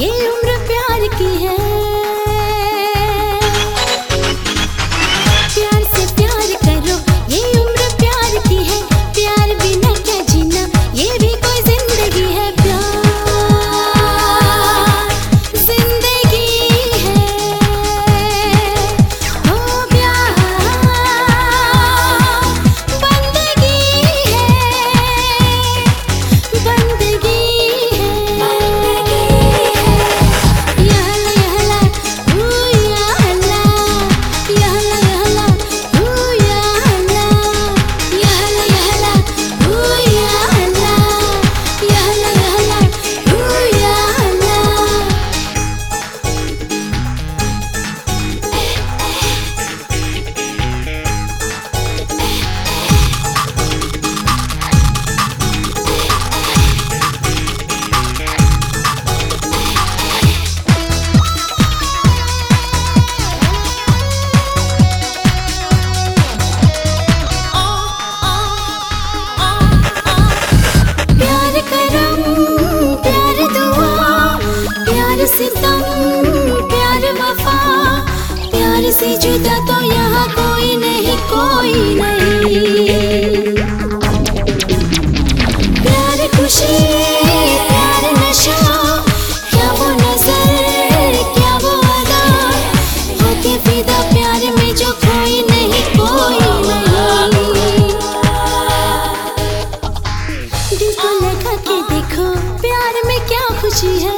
E eu अच्छी है